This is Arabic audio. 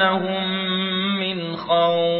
وآمنهم من خوف